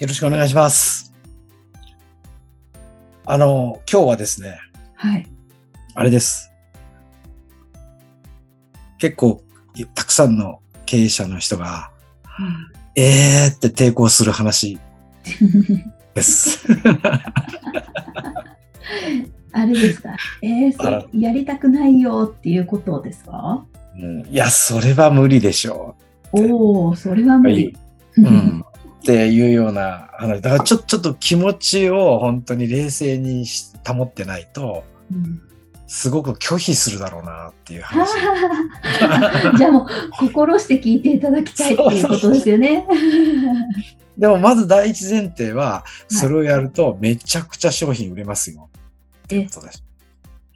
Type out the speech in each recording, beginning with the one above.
よろしくお願いします。あの、今日はですね、はい。あれです。結構、たくさんの経営者の人が、えーって抵抗する話です。あれですか？えー、やりたくないよっていうことですか？うんいや、それは無理でしょおお、それは無理。う。うん。っていうような話。だからちょ、ちょっと気持ちを本当に冷静にし保ってないと、うんすごく拒否するだろうなっていう話。じゃあもう心して聞いていただきたいっていうことですよね。でもまず第一前提は、それをやるとめちゃくちゃ商品売れますよ。え、そうです。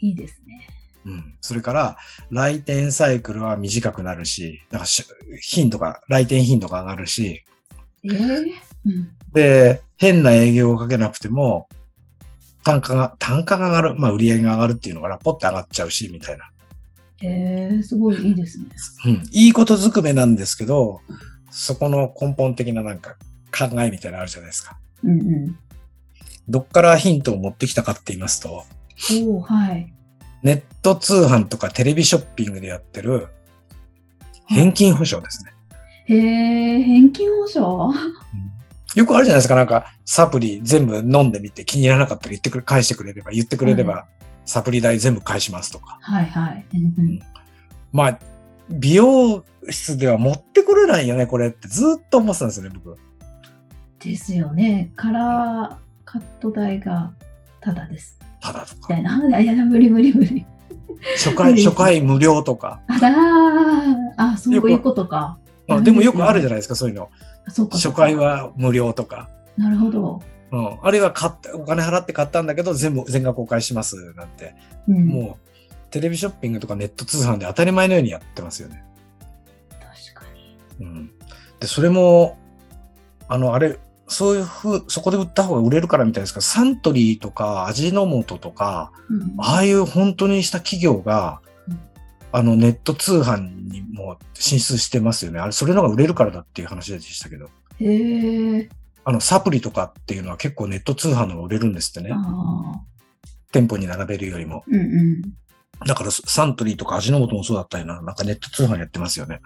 いいですね。うん。それから、来店サイクルは短くなるし、なんかし頻度が、来店頻度が上がるし、えーうんで、変な営業をかけなくても、単価が、単価が上がる、まあ売り上げが上がるっていうのがラポって上がっちゃうし、みたいな。えー、すごいいいですね。うん。いいことずくめなんですけど、そこの根本的ななんか考えみたいなのあるじゃないですか。うんうん。どっからヒントを持ってきたかって言いますと、おおはい。ネット通販とかテレビショッピングでやってる返金保証ですね。へえ、返金保証？よくあるじゃないですか。なんか、サプリ全部飲んでみて気に入らなかったら言ってくれ、返してくれれば、言ってくれれば、サプリ代全部返しますとか。はいはい。うんうんまあ、美容室では持ってくれないよね、これってずっと思ってたんですよね、僕。ですよね。カラーカット代がタダです。ただとか。いな。いやいや、無理無理無理。初回、初回無料とか。ああ、そういうことか。あでもよくあるじゃないですか、そういうの。初回。は無料とか。なるほど。うん。あるいは買って、お金払って買ったんだけど、全部、全額お返しします、なんて。うん、もう、テレビショッピングとかネット通販で当たり前のようにやってますよね。確かに。うん。で、それも、あの、あれ、そういうふう、そこで売った方が売れるからみたいですけど、サントリーとか味の素とか、うんああいう本当にした企業がうん、あの、ネット通販にも進出してますよね。あれ、それの方が売れるからだっていう話でしたけど。へえ。あの、サプリとかっていうのは結構ネット通販の方が売れるんですってね。店舗に並べるよりも。うんうん。だから、サントリーとか味の素もそうだったりな。なんかネット通販やってますよね。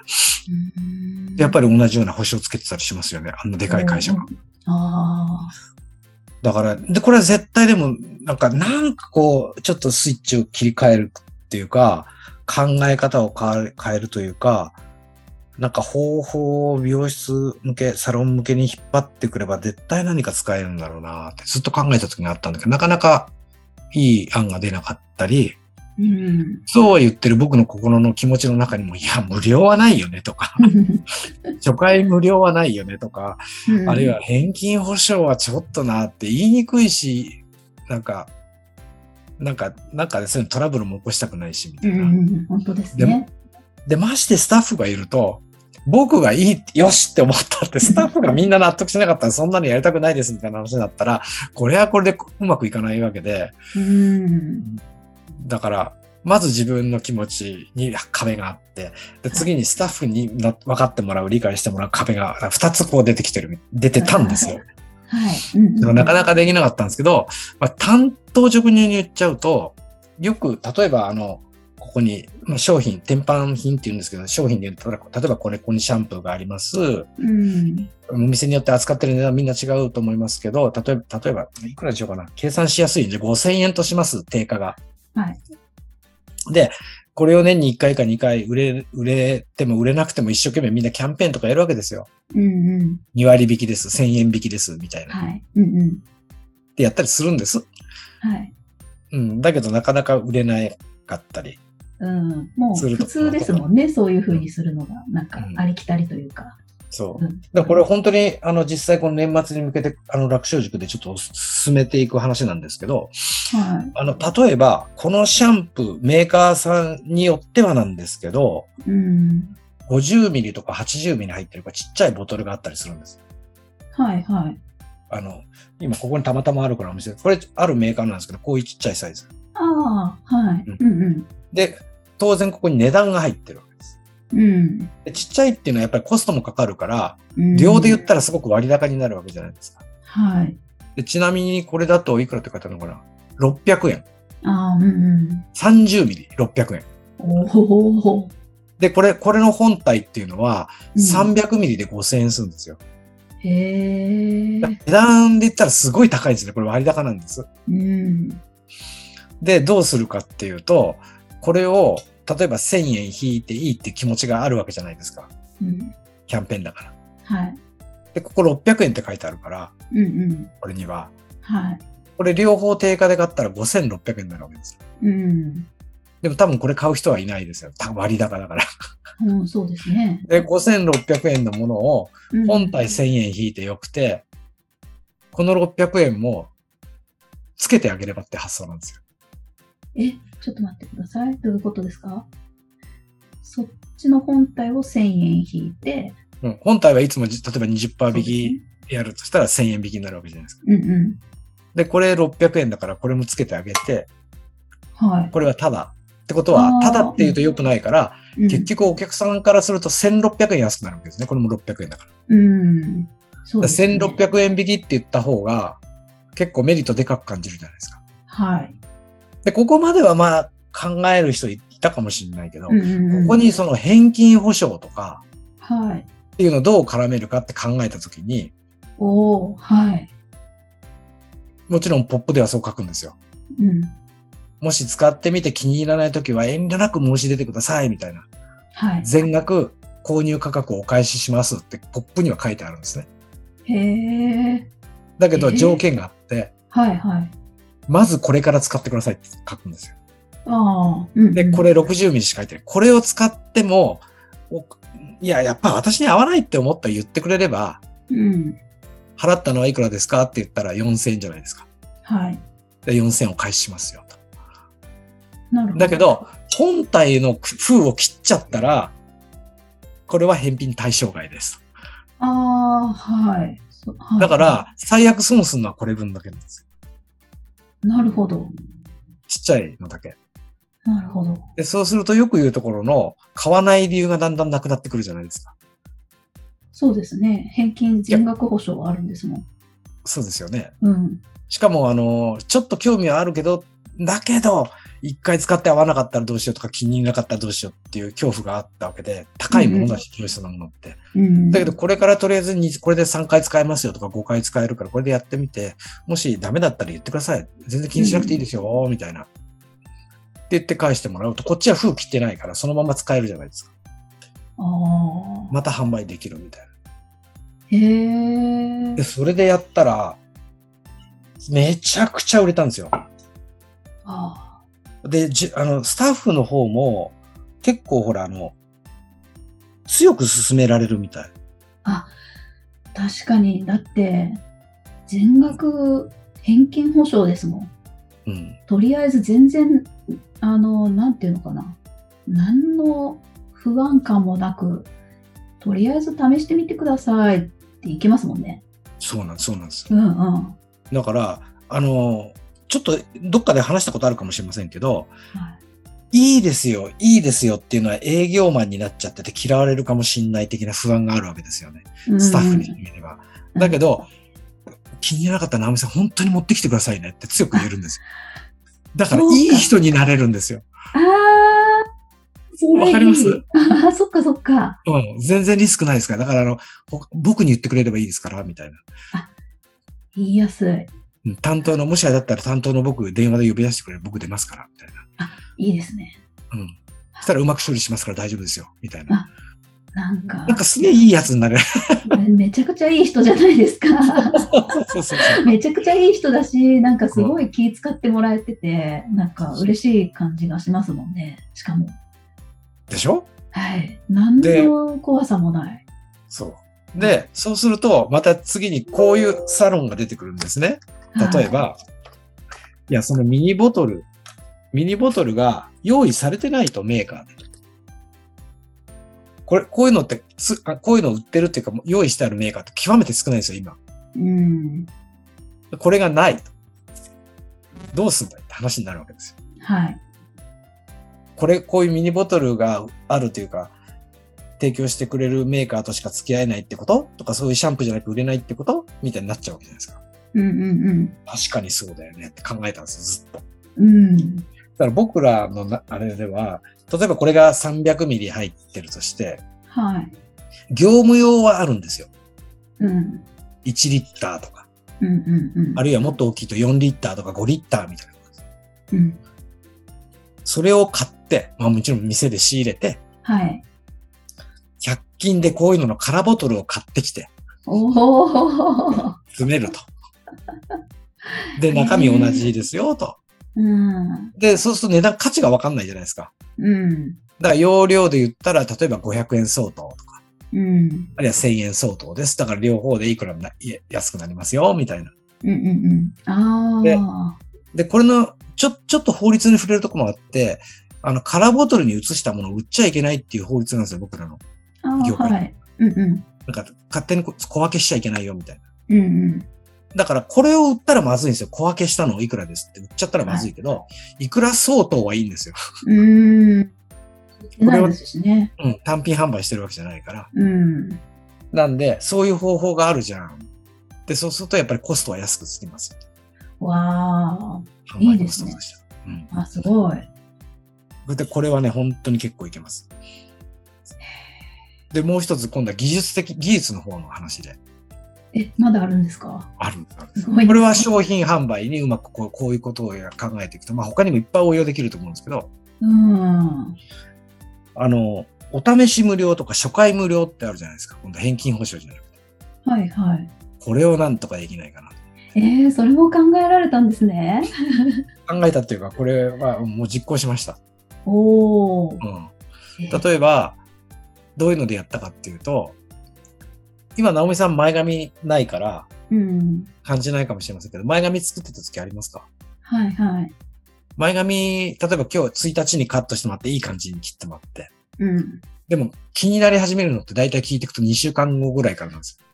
やっぱり同じような保証つけてたりしますよね。あんなでかい会社が。。ああ。だから、で、これは絶対でも、なんか、なんかこう、ちょっとスイッチを切り替えるっていうか、考え方を変えるというか、なんか方法を美容室向け、サロン向けに引っ張ってくれば絶対何か使えるんだろうなってずっと考えた時があったんだけど、なかなかいい案が出なかったり、うん。そうは言ってる僕の心の気持ちの中にも、いや、無料はないよねとか、初回無料はないよねとか、あるいは返金保証はちょっとなって言いにくいし、なんか、なんか、なんかそういうトラブルも起こしたくないし、みたいな。ん、本当ですね。で、ましてスタッフがいると、僕がいい、よしって思ったって、スタッフがみんな納得しなかったら、そんなのやりたくないですみたいな話だったら、これはこれでうまくいかないわけで、うん。だから、まず自分の気持ちに壁があって、で次にスタッフにな分かってもらう、理解してもらう壁が2つこう出てきてる、出てたんですよ。はい。うんだからなかなかできなかったんですけど、まあ、担当直入に言っちゃうと、よく、例えばあの、ここに、まあ、商品、天板品って言うんですけど、商品で言ったら、例えばこれ、ここにシャンプーがあります。うん。お店によって扱ってる値段みんな違うと思いますけど、例えば、例えば、いくらでしょうかな。計算しやすいんで5000円とします、定価が。はい。で、これを年に1回か2回売れ、売れても売れなくても一生懸命みんなキャンペーンとかやるわけですよ。うんうん。2割引きです、1000円引きです、みたいな。はい。うんうん。ってやったりするんです。はい。うん。だけどなかなか売れなかったり。うん。もう普通ですもんね。そういう風にするのが、なんかうんありきたりというか。そう。うんだからこれ本当に、あの、実際この年末に向けて、あの、楽勝塾でちょっと進めていく話なんですけど、はあの、例えば、このシャンプー、メーカーさんによってはなんですけど、い。うん。50ミリとか80ミリ入ってるかちっちゃいボトルがあったりするんです。はいはい。あの、今ここにたまたまあるからお見せこれあるメーカーなんですけど、こういうちっちゃいサイズ。ああ、はい。うんうんうん。で、当然ここに値段が入ってる。うんでちっちゃいっていうのはやっぱりコストもかかるから、うん。量で言ったらすごく割高になるわけじゃないですか。はい。でちなみにこれだといくらって書いてあるのかな ?600 円。ああ、うんうん。30ミリ600円。おお。で、これ、これの本体っていうのはうん300ミリで5000円するんですよ。へえ。値段で言ったらすごい高いんですね。これ割高なんです。うん。で、どうするかっていうと、これを例えば1000円引いていいって気持ちがあるわけじゃないですか。うん。キャンペーンだから。はい。で、ここ600円って書いてあるから、うんうん。これには。はい。これ両方定価で買ったら5600円になるわけです。うん。でも多分これ買う人はいないですよ。割高だから。うん、そうですね。で、5600円のものをうん本体1000円引いてよくて、この600円もつけてあげればって発想なんですよ。え、ちょっと待ってください。どういうことですか？そっちの本体を1000円引いて、うん、本体はいつもじ例えば20%引きねやるとしたら1000円引きになるわけじゃないですか。うんうで、これ600円だからこれもつけてあげて、ん。はい。これはタダ。ってことはあ、ータダって言うと良くないから、うん結局お客さんからすると1600円安くなるわけですね。これも600円だから。うん。そうですね。1600円引きって言った方が、結構メリットでかく感じるじゃないですか。はい。で、ここまではまあ考える人いたかもしれないけど、うんうんうんここにその返金保証とかはい。っていうのをどう絡めるかって考えたときに、おおはい。もちろんポップではそう書くんですよ。うん。もし使ってみて気に入らないときは遠慮なく申し出てくださいみたいな。はい。全額購入価格をお返ししますってポップには書いてあるんですね。へえ。だけどえー条件があって、はいはい。まずこれから使ってくださいって書くんですよ。ああ。うん。で、これ60ミリしか書いてない。これを使っても、おいや、やっぱ私に合わないって思ったら言ってくれれば、うん。払ったのはいくらですかって言ったら4000円じゃないですか。はい。で、4000円お返ししますよと。なるほど。だけ、ど、本体の封を切っちゃったら、これは返品対象外です。ああ、はい。そはいだから、最悪損するのはこれ分だけなんですよ。なるほど。ちっちゃいのだけ。なるほど。で、そうするとよく言うところの、買わない理由がだんだんなくなってくるじゃないですか。そうですね。返金全額保証はあるんですもん。そうですよね。うん。しかも、あの、ちょっと興味はあるけど、だけど、一回使って合わなかったらどうしようとか気に入らなかったらどうしようっていう恐怖があったわけで、高いものだし、上質なものって。うん。だけど、これからとりあえずに、これで3回使えますよとか5回使えるから、これでやってみて、もしダメだったら言ってください。全然気にしなくていいですよ、みたいな。って言って返してもらうと、こっちは封切ってないから、そのまま使えるじゃないですか。ああ。また販売できるみたいな。へえで、。それでやったら、めちゃくちゃ売れたんですよ。あで、じ、あの、スタッフの方も、結構ほら、あの、強く進められるみたい。あ。確かに。だって、全額返金保証ですもん。うん。とりあえず全然、あの、なんていうのかな。何の不安感もなく、とりあえず試してみてくださいっていけますもんね。そうなんです、そうなんです。うんうん。だから、あの、ちょっとどっかで話したことあるかもしれませんけど、はいいいですよ、いいですよっていうのは営業マンになっちゃってて嫌われるかもしれない的な不安があるわけですよね。スタッフにしてみれば。うんだけど、気に入らなかったら直美さん本当に持ってきてくださいねって強く言えるんですよ。だからいい人になれるんですよ。ああ、わかります？ああ、そっかそっか。うん、全然リスクないですから。だからあの、ほ僕に言ってくれればいいですから、みたいな。言いやすい。うん担当の、もしあれだったら担当の僕、電話で呼び出してくれる僕出ますから、みたいいいですね。な。うん。そしたらうまく処理しますから大丈夫ですよ、みたいな。なんかなん、かすげえいいやつになれる。めちゃくちゃいい人じゃないですか。そうそうそう。めちゃくちゃいい人だし、なんかすごい気使ってもらえてて、なんか嬉しい感じがしますもんね。しかも。でしょ？はい。何での怖さもない。そう。で、そうすると、また次にこういうサロンが出てくるんですね。例えば、いや、そのミニボトル、ミニボトルが用意されてないとメーカーで。これ、こういうのってすあ、こういうの売ってるっていうか、用意してあるメーカーって極めて少ないんですよ、今。うん。これがないと。どうすんだいって話になるわけですよ。はい。これ、こういうミニボトルがあるというか、提供してくれるメーカーとしか付き合えないってこと？とか、そういうシャンプーじゃなく売れないってこと？みたいになっちゃうわけじゃないですか。うんうん確かにそうだよねって考えたんですよ、ずっと。うん。うん。だから僕らのなあれでは、例えばこれが300ミリ入ってるとして、はい。業務用はあるんですよ。うん。1リッターとか、うんうんうん。あるいはもっと大きいと4リッターとか5リッターみたいな。うん。それを買って、まあもちろん店で仕入れて、はい。100均でこういうのの空ボトルを買ってきて。詰めると。で、中身同じですよ、と。うん。で、そうすると値段価値がわかんないじゃないですか。うん。だから容量で言ったら、例えば500円相当とか、うん。あるいは1000円相当です。だから両方でいくら安くなりますよ、みたいな。うんうんうん。あであ。で、これの、ちょ、ちょっと法律に触れるとこもあって、あの、空ボトルに移したものを売っちゃいけないっていう法律なんですよ、僕らの。業界はい。うんうん。なんか、勝手にこ小分けしちゃいけないよ、みたいな。うんうん。だから、これを売ったらまずいんですよ。小分けしたのをいくらですって売っちゃったらまずいけど、い、くら相当はいいんですよ。うーん。これはないですしね。うん、単品販売してるわけじゃないから。うん。なんで、そういう方法があるじゃん。で、そうするとやっぱりコストは安くつきますよ。わあ。販売コストとしては。うん。あ、すごい。で、これはね、本当に結構いけます。で、もう一つ今度は技術的、技術の方の話でえ、まだあるんですか？あるんですすごい。これは商品販売にうまくこうこういうことを考えていくと、まあ他にもいっぱい応用できると思うんですけど、うん。あの、お試し無料とか初回無料ってあるじゃないですか。今度返金保証じゃなくて。はいはい。これをなんとかできないかな。えー、それも考えられたんですね。考えたっていうか、これはもう実行しました。おお。うん。えー例えば、どういうのでやったかっていうと、今、直美さん前髪ないからうん。感じないかもしれませんけど、前髪作ってた時ありますか？はいはい。前髪、例えば今日1日にカットしてもらっていい感じに切ってもらって。うん。でも気になり始めるのって大体聞いていくと2週間後ぐらいからなんですよ。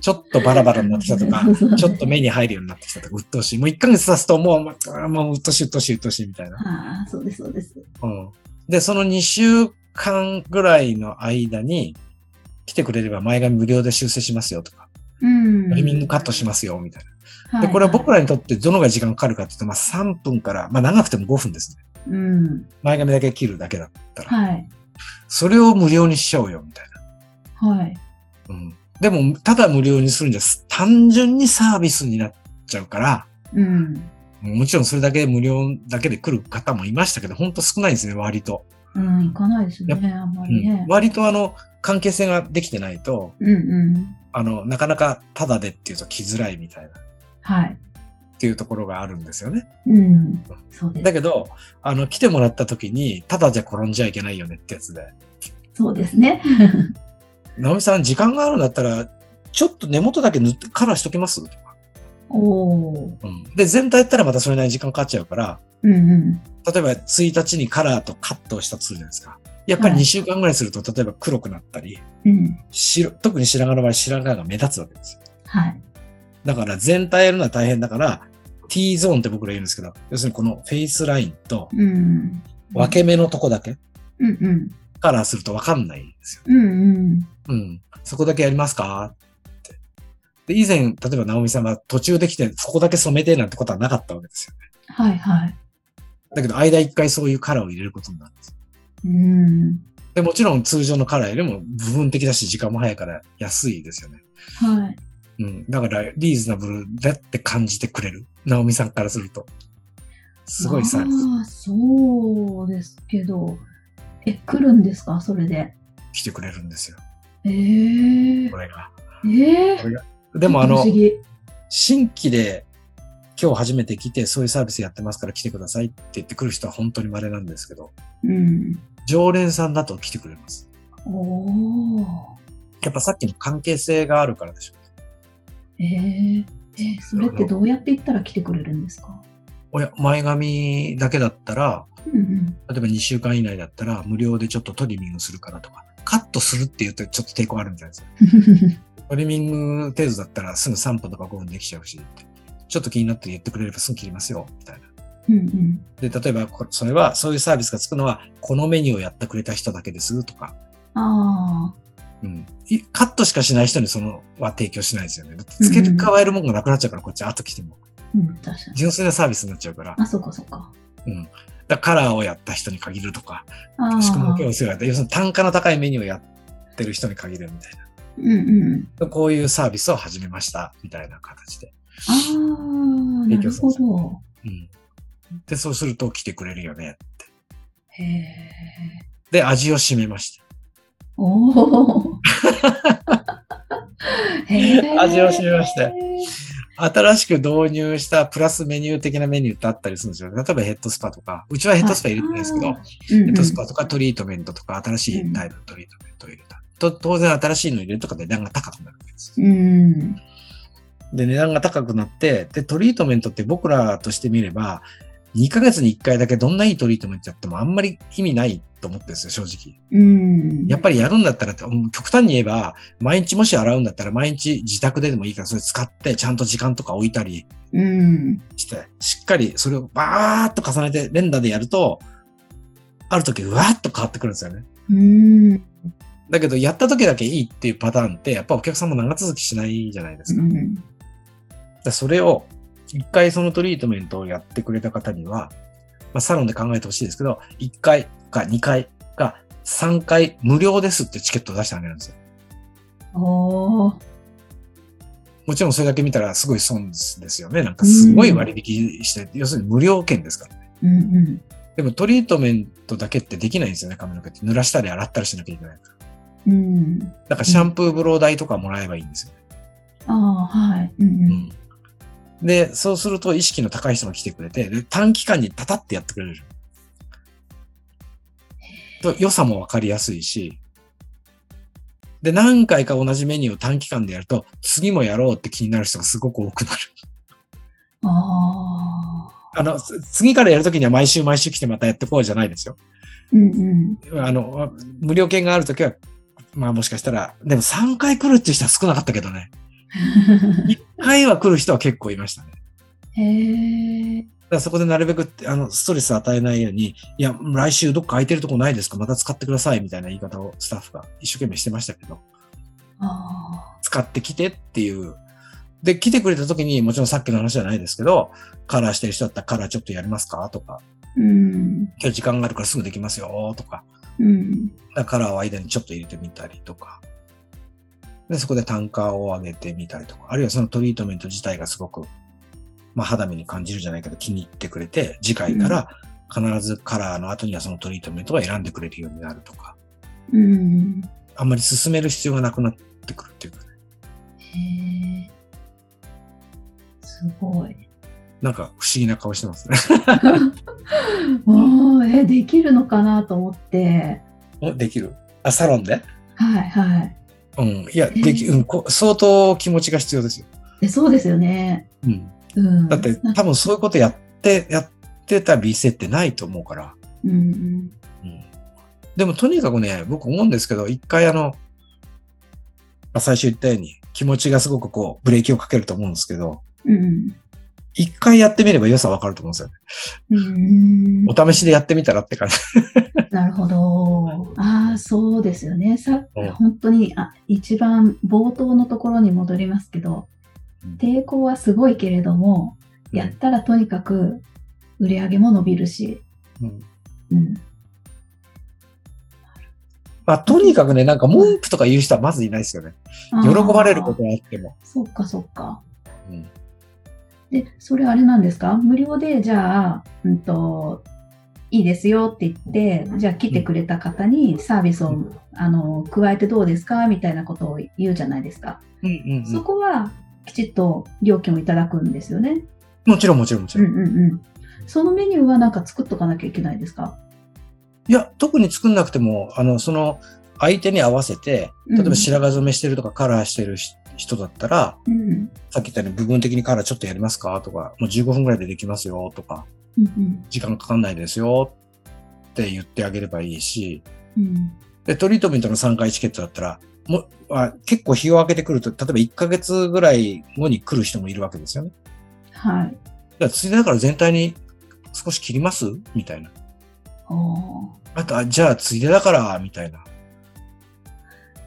ちょっとバラバラになってきたとか、ちょっと目に入るようになってきたとか、鬱陶しい。もう1ヶ月経つともう、まあもう鬱陶しい鬱陶しい鬱陶しいみたいな。ああ、そうですそうです。うん。で、その2週間ぐらいの間に来てくれれば前髪無料で修正しますよとか、うん。トリミングカットしますよみたいな。はいで、これは僕らにとってどのぐらい時間かかるかっていうと、まあ3分から、まあ長くても5分ですね。うん。前髪だけ切るだけだったら。はい。それを無料にしちゃおうよみたいな。はい。うん。でも、ただ無料にするんじゃ、単純にサービスになっちゃうから、うん。もちろんそれだけ無料だけで来る方もいましたけど、ほんと少ないんですね、割と。うん、行かないですね、あんまりうんね。割とあの、関係性ができてないと、うんうん。あの、なかなかタダでっていうと来づらいみたいな、っはい。ていうところがあるんですよね。うん。そうです。だけど、あの、来てもらった時に、タダじゃ転んじゃいけないよねってやつで。そうですね。直美さん、時間があるんだったら、ちょっと根元だけ塗ってカラーしときます？とか。おお。うん。で、全体やったらまたそれなりに時間かかっちゃうから、うんうん。例えば1日にカラーとカットをしたとするじゃないですか。やっぱりはい2週間ぐらいすると、例えば黒くなったり、うん。白、特に白髪の場合、白髪が目立つわけですよ。はい。だから全体やるのは大変だから、T ゾーンって僕ら言うんですけど、要するにこのフェイスラインとうん。分け目のとこだけうんうん。カラーするとわかんないんですよ。うんうん。うん。そこだけやりますか？って。で、以前、例えば直美さんは途中で来て、そこだけ染めてなんてことはなかったわけですよね。はいはい。だけど、間一回そういうカラーを入れることになるんです。うん。で、もちろん通常のカラーよりも部分的だし、時間も早いから安いですよね。はい。うん。だから、リーズナブルだって感じてくれる。直美さんからすると。すごいサービス。ああ、そうですけど。え、来るんですか？それで。来てくれるんですよ。ええこれが。ええこれがでも、あの新規で今日初めて来て、そういうサービスやってますから来てくださいって言ってくる人は本当に稀なんですけど、うん。常連さんだと来てくれます。おお。やっぱさっきの関係性があるからでしょ。えー、えーそれってどうやって言ったら来てくれるんですか？おや、前髪だけだったら、うんうん。例えば2週間以内だったら無料でちょっとトリミングするからとか、カットするって言うとちょっと抵抗あるんじゃないですか。トリミング程度だったらすぐ3分とか5分できちゃうし、ちょっと気になって言ってくれればすぐ切りますよ、みたいな。うんうん。で、例えば、こそれは、そういうサービスがつくのは、このメニューをやってくれた人だけですとか、ああ。うん。いカットしかしない人にそのは提供しないですよね。だって付け加えるもんがなくなっちゃうから、こっち後来ても。うん、確かに。純粋なサービスになっちゃうから。あ、そうかそうか。うん。だからカラーをやった人に限るとか、ああ。宿毛矯正をやった、要するに単価の高いメニューをやってる人に限るみたいうんうん。な。こういうサービスを始めました、みたいな形で。ああ、なるほ提供するんで。うん。で、そうすると来てくれるよね。へえ。で、味を占めました。おお。味を占めました新しく導入したプラスメニュー的なメニューってあったりするんですよ。例えばヘッドスパとか、うちはヘッドスパ入れてないですけど、うんヘうんッドスパとかトリートメントとか、新しいタイプのトリートメントを入れた。と当然新しいの入れるとかで値段が高くなるわけです。うん。で、値段が高くなって、で、トリートメントって僕らとしてみれば、2ヶ月に1回だけどんないいトリートメントやってもあんまり意味ないと思ってるんですよ、正直。うん。やっぱりやるんだったら、うん極端に言えば、毎日もし洗うんだったら毎日自宅ででもいいからそれ使ってちゃんと時間とか置いたりうん。して、しっかりそれをバーっと重ねて連打でやると、ある時うわーっと変わってくるんですよね。うん。だけど、やった時だけいいっていうパターンって、やっぱお客さんも長続きしないじゃないですかうん。らそれを、一回そのトリートメントをやってくれた方には、まあ、サロンで考えてほしいですけど、一回か二回か三回無料ですってチケットを出してあげるんですよ。おー。もちろんそれだけ見たらすごい損ですよね。なんかすごい割引して、要するに無料券ですから。うんうん。でもトリートメントだけってできないんですよね、髪の毛って。濡らしたり洗ったりしなきゃいけないから。うん。だからシャンプーブロー代とかもらえばいいんですよ。ああ、はい。うんうん。で、そうすると意識の高い人が来てくれて、で短期間にパタってやってくれる。と良さもわかりやすいし、で、何回か同じメニューを短期間でやると、次もやろうって気になる人がすごく多くなる。ああ。あの、つ次からやるときには毎週毎週来てまたやってこうじゃないですよ。うんうん。あの、無料券があるときは、まあもしかしたら、でも3回来るっていう人は少なかったけどね。1回は来る人は結構いましたね。へえ。だそこでなるべくあのストレス与えないように、いや、来週どっか空いてるとこないですか？また使ってくださいみたいな言い方をスタッフが一生懸命してましたけど、あ使ってきてっていう。で、来てくれた時にもちろんさっきの話じゃないですけど、カラーしてる人だったらカラーちょっとやりますか？とか、あ。うん。今日時間があるからすぐできますよとか、うん。だからカラーを間にちょっと入れてみたりとか。で、そこで単価を上げてみたりとか、あるいはそのトリートメント自体がすごく、まあ肌身に感じるじゃないけど気に入ってくれて、次回から必ずカラーの後にはそのトリートメントを選んでくれるようになるとか、うん。あんまり進める必要がなくなってくるっていうかね。へえ。すごい。なんか不思議な顔してますね。おーえ、できるのかなと思って。おできるあ、サロンで？はいはい。うん。いや、でき、うん、こ相当気持ちが必要ですよ。えそうですよね。うん。うん。だって多分そういうことやって、やってた店ってないと思うから。うんうん。うんでもとにかくね、僕思うんですけど、一回あの、まあ、最初言ったように気持ちがすごくこうブレーキをかけると思うんですけど、うん。一回やってみれば良さわかると思うんですよね。うん。お試しでやってみたらって感じ。なるほど。ああ、そうですよね。さうん、本当に、あ、一番冒頭のところに戻りますけどうん、抵抗はすごいけれども、やったらとにかく売り上げも伸びるし、うんうん。まあ、とにかくね、なんか文句とか言う人はまずいないですよね。喜ばれることはあっても。そっかそっか。うんで、それあれなんですか？無料で、じゃあ、うんと、いいですよって言って、じゃあ来てくれた方にサービスを、うんあの、加えてどうですかみたいなことを言うじゃないですか。そこはきちっと料金をいただくんですよね。もちろんもちろんもちろん。うんうんうん。そのメニューはなんか作っとかなきゃいけないですか？いや、特に作んなくても、あの、その、相手に合わせて、うん例えば白髪染めしてるとかカラーしてるし人だったら、うん。さっき言ったように部分的にカラーちょっとやりますか？とか、もう15分ぐらいでできますよとか、うん。時間かかんないですよって言ってあげればいいし、うん。で、トリートメントの3回チケットだったら、もうあ結構日を空けてくると、例えば1ヶ月ぐらい後に来る人もいるわけですよね。はい。だからついでだから全体に少し切ります？みたいな。あと、あじゃあついでだから、みたいな。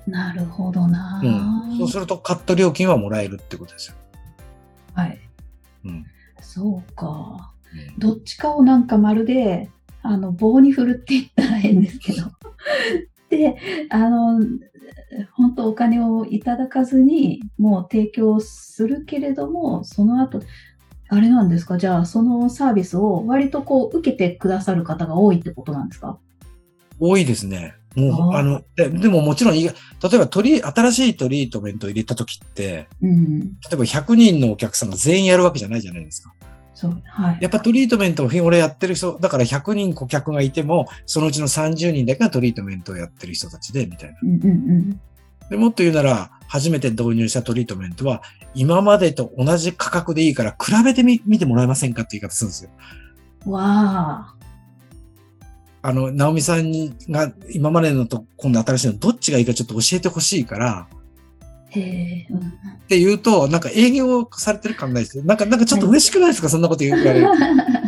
なるほどな、うん。そうするとカット料金はもらえるってことですよ。はい。うん。そうか。うんどっちかをなんかまるで、あの、棒に振るって言ったら変ですけど。で、あの、本当お金をいただかずに、もう提供するけれども、その後、あれなんですか？じゃあ、そのサービスを割とこう、受けてくださる方が多いってことなんですか？多いですね。もう、あの、ででももちろん例えばトリ、新しいトリートメントを入れた時って、うん。例えば100人のお客さんが全員やるわけじゃないじゃないですか。そう、はい。やっぱトリートメントを俺やってる人、だから100人顧客がいても、そのうちの30人だけがトリートメントをやってる人たちで、みたいな。うんうんでもっと言うなら、初めて導入したトリートメントは、今までと同じ価格でいいから、比べてみ、見てもらえませんかって言い方するんですよ。うん。わあ。あの、ナオミさんにが、今までのと今度新しいのどっちがいいかちょっと教えてほしいから、って言うと、なんか営業されてる感ないですよ。なんか、なんかちょっと嬉しくないですか？そんなこと言われる。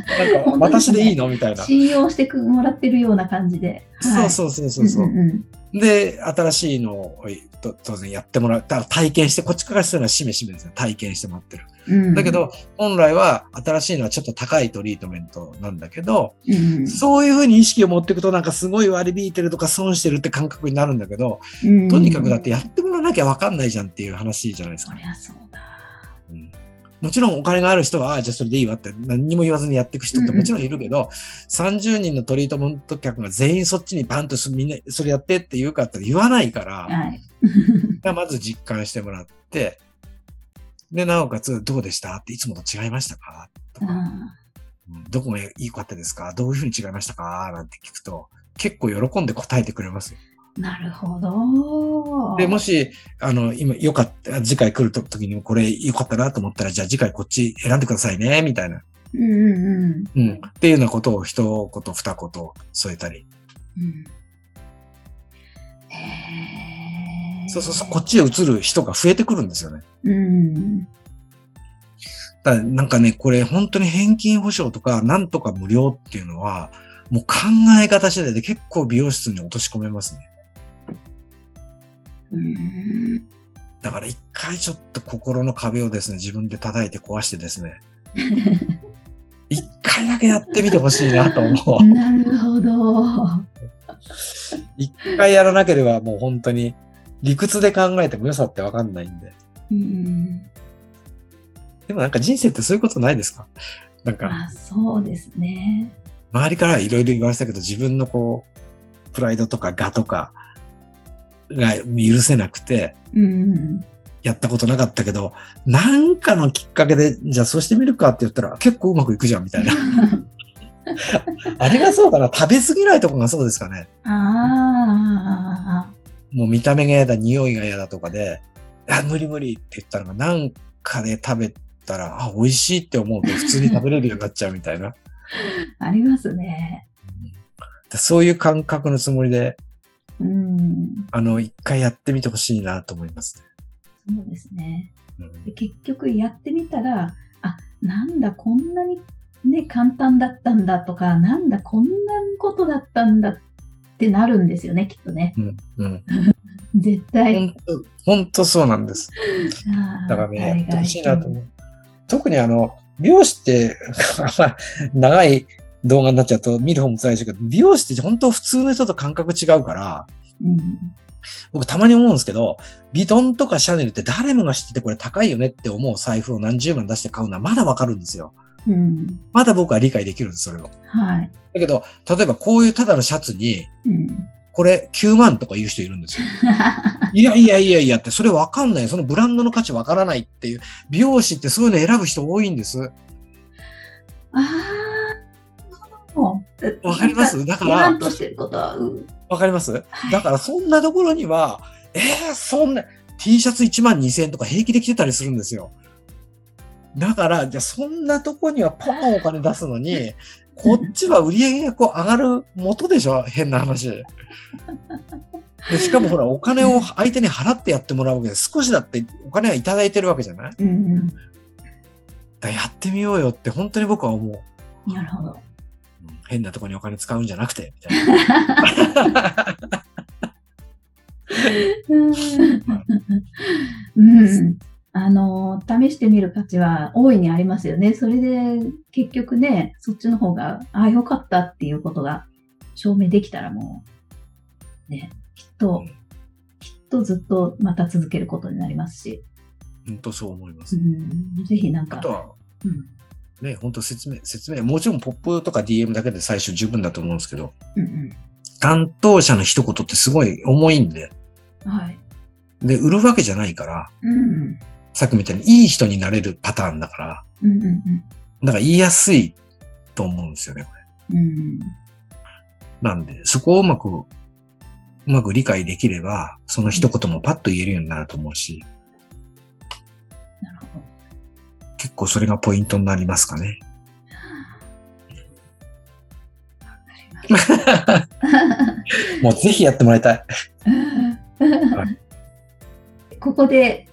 なんか、私でいいの？みたいな。信用してくもらってるような感じで。はいそうそうそうそうそう。んんうんで、新しいのをと当然やってもらう。だから体験して、こっちからするのはしめしめですね。体験してもらってる。うんだけ、ど、本来は新しいのはちょっと高いトリートメントなんだけど、うんそういうふうに意識を持っていくとなんかすごい割り引いてるとか損してるって感覚になるんだけど、うんとにかくだってやってもらわなきゃわかんないじゃんっていう話じゃないですか。そりゃそうだ。うんもちろんお金がある人は、じゃあそれでいいわって何にも言わずにやっていく人ってもちろんいるけど、30人のトリートメント客が全員そっちにバンとみんなそれやってって言うかって言わないから、はい。がまず実感してもらって、で、なおかつ、どうでした？っていつもと違いましたか？とか、うんうん。どこがいいかったですか？どういうふうに違いましたか？なんて聞くと、結構喜んで答えてくれますよ。なるほど。で、もし、あの、今、よかった、次回来ると時にこれ良かったなと思ったら、じゃあ次回こっち選んでくださいね、みたいな。うんうんうんうん。っていうようなことを一言、二言添えたり。うん。へーそうそうそう、こっちへ移る人が増えてくるんですよね。うん。だなんかね、これ本当に返金保証とか、なんとか無料っていうのは、もう考え方次第で結構美容室に落とし込めますね。うん。だから一回ちょっと心の壁をですね、自分で叩いて壊してですね、一回だけやってみてほしいなと思う。なるほど。一回やらなければもう本当に理屈で考えても良さってわかんないんで。うん。でもなんか人生ってそういうことないですか？なんかまあ、そうですね。周りからいろいろ言われてたけど自分のこう、プライドとか我とかが許せなくて、うん。やったことなかったけど、なんかのきっかけで、じゃあそうしてみるかって言ったら結構うまくいくじゃんみたいな。あれがそうかな食べ過ぎないとこがそうですかね。ああ。もう見た目が嫌だ、匂いが嫌だとかで、あ、無理無理って言ったのがなんかで食べたら、あ、美味しいって思うと普通に食べれるようになっちゃうみたいな。ありますね。そういう感覚のつもりで、うん。あの、一回やってみてほしいなと思いますそうですね。で結局やってみたら、あ、なんだ、こんなにね、簡単だったんだとか、なんだ、こんなことだったんだってなるんですよね、きっとね。うん、うん。絶対。本当本当そうなんです。だからね、やってほしいなと思海う。特にあの、美容師って、まあ長い動画になっちゃうと見る方も辛いでし美容師って本当普通の人と感覚違うから、外うん僕たまに思うんですけど、ビトンとかシャネルって誰もが知っててこれ高いよねって思う財布を何十万出して買うのはまだわかるんですよ。うん。まだ僕は理解できるんです、それを。はい。だけど、例えばこういうただのシャツに、うん。これ9万とか言う人いるんですよ。いやいやいやいやって、それわかんない。そのブランドの価値わからないっていう。美容師ってそういうの選ぶ人多いんです。ああ。わかります？だから言わんとしてることは、うんわかります、はいだからそんなところには、えー、そんな、T シャツ1万2000円とか平気で着てたりするんですよ。だから、じゃあそんなとこにはポンお金出すのに、こっちは売り上げがこう上がる元でしょ？変な話。でしかもほら、お金を相手に払ってやってもらうわけで、少しだってお金はいただいてるわけじゃない？うんうん。だやってみようよって本当に僕は思う。なるほど。うん変なとこにお金使うんじゃなくて、みたいな。うん。あの、試してみる価値は大いにありますよね。それで結局ね、そっちの方が、ああ、よかったっていうことが証明できたらもう、ね、きっと、きっとずっとまた続けることになりますし、本当そう思います。うん、ぜひなんか、あとは、うん、ね、本当説明、説明、もちろんポップとか DM だけで最初十分だと思うんですけど、うん、担当者の一言ってすごい重いんで、うん、はい。で、売るわけじゃないから、うん、さっきみたいにいい人になれるパターンだから、うん、うん、だから言いやすいと思うんですよね、これ。うん、うん。なんで、そこをうまく、うまく理解できれば、その一言もパッと言えるようになると思うし、結構それがポイントになりますかね。もうぜひやってもらいたい。ここで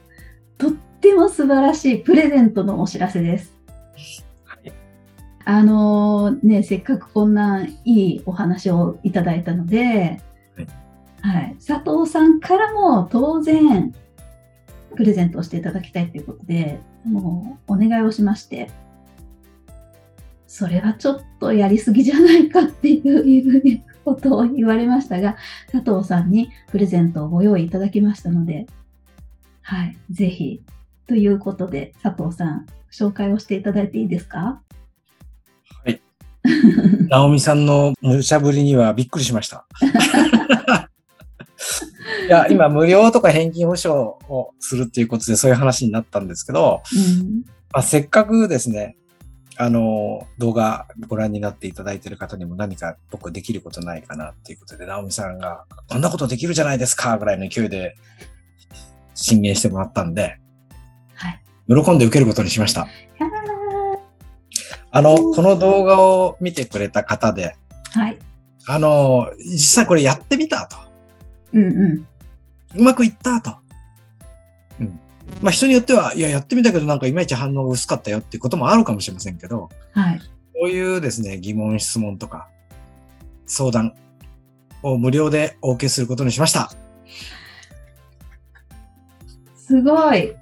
とっても素晴らしいプレゼントのお知らせです。はいあのね、せっかくこんないいお話をいただいたので、はいはい、佐藤さんからも当然プレゼントをしていただきたいということで、もうお願いをしまして、それはちょっとやりすぎじゃないかっていうことを言われましたが、佐藤さんにプレゼントをご用意いただきましたので、はい、ぜひ。ということで、佐藤さん、紹介をしていただいていいですか？はい。直美さんの無茶ぶりにはびっくりしました。いや、今無料とか返金保証をするっていうことでそういう話になったんですけど、うん、まあ、せっかくですね、あの、動画ご覧になっていただいている方にも何か僕できることないかなっていうことで、直美さんがこんなことできるじゃないですかぐらいの勢いで進言してもらったんで、はい。喜んで受けることにしました。ああの、この動画を見てくれた方で、ーはい。あの、実際これやってみたと。うんうん。うまくいったと。うん。まあ人によっては、いや、やってみたけどなんかいまいち反応薄かったよっていうこともあるかもしれませんけど、はい。こういうですね、疑問、質問とか、相談を無料でお受けすることにしました。すごい。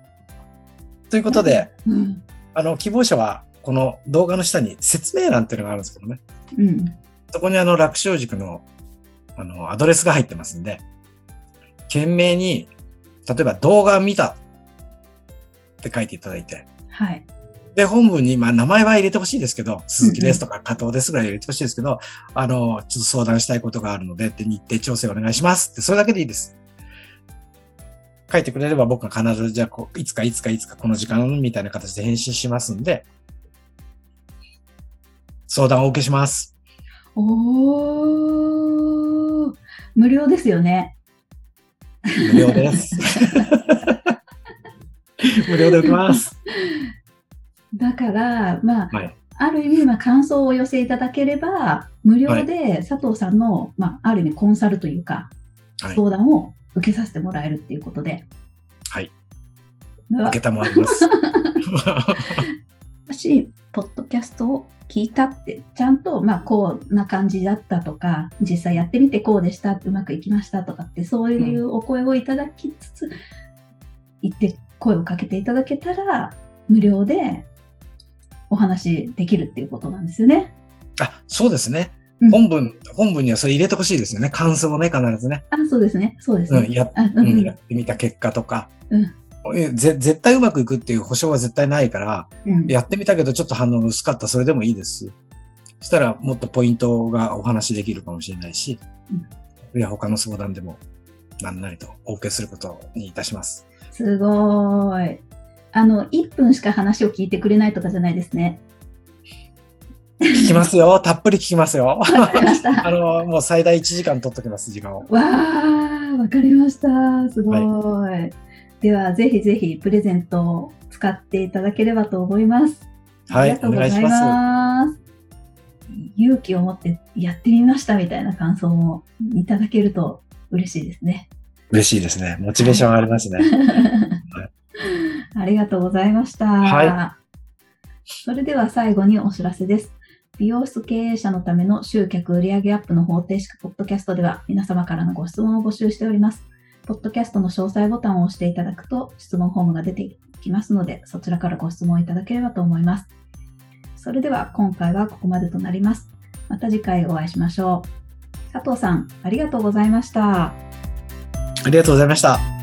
ということで、うん。あの、希望者は、この動画の下に説明欄っていうのがあるんですけどね。うん。そこにあの、楽勝塾の、あの、アドレスが入ってますんで、懸命に、例えば動画見たって書いていただいて、はい。で、本文に、まあ、名前は入れてほしいですけど、鈴木ですとか加藤ですぐらい入れてほしいですけど、あの、ちょっと相談したいことがあるので、って日程調整お願いしますって、それだけでいいです。書いてくれれば僕が必ず、じゃあこう、いつかいつかいつかこの時間みたいな形で返信しますんで、相談をお受けします。おー。無料ですよね。無料です。無料で受けます。だから、まあ、はい。ある意味、まあ、感想をお寄せいただければ、無料で佐藤さんの、まあ、ある意味コンサルというか、はい。相談を受けさせてもらえるっていうことで。はい。受けたまわります。もし、ポッドキャストを聞いたって、ちゃんと、まあ、こんな感じだったとか、実際やってみてこうでした、うまくいきましたとかって、そういうお声をいただきつつ、言って、声をかけていただけたら、無料でお話できるっていうことなんですよね。あ、そうですねうん。本文、本文にはそれ入れてほしいですよね。感想をね、必ずね。あ、そうですね。そうですうん、ね。ううんん、うんやってみた結果とか、うんえぜ絶対うまくいくっていう保証は絶対ないから、うんやってみたけどちょっと反応が薄かった、それでもいいですし、そしたらもっとポイントがお話しできるかもしれないし、いや、他の相談でも何なりとお受けすることにいたします。すごーい。あの、1分しか話を聞いてくれないとかじゃないですね。聞きますよ。たっぷり聞きますよ。わかりました。あの、もう最大1時間取っときます、時間を。わあ、わかりました。すごい。では、ぜひぜひプレゼントを使っていただければと思います。はいありがとうございます。勇気を持ってやってみましたみたいな感想もいただけると嬉しいですね。嬉しいですね。モチベーション上がりますね。ありがとうございました。はそれでは最後にお知らせです。美容室経営者のための集客売上アップの方程式ポッドキャストでは皆様からのご質問を募集しております。ポッドキャストの詳細ボタンを押していただくと質問フォームが出てきますので、そちらからご質問いただければと思います。それでは今回はここまでとなります。また次回お会いしましょう。佐藤さん、ありがとうございました。ありがとうございました。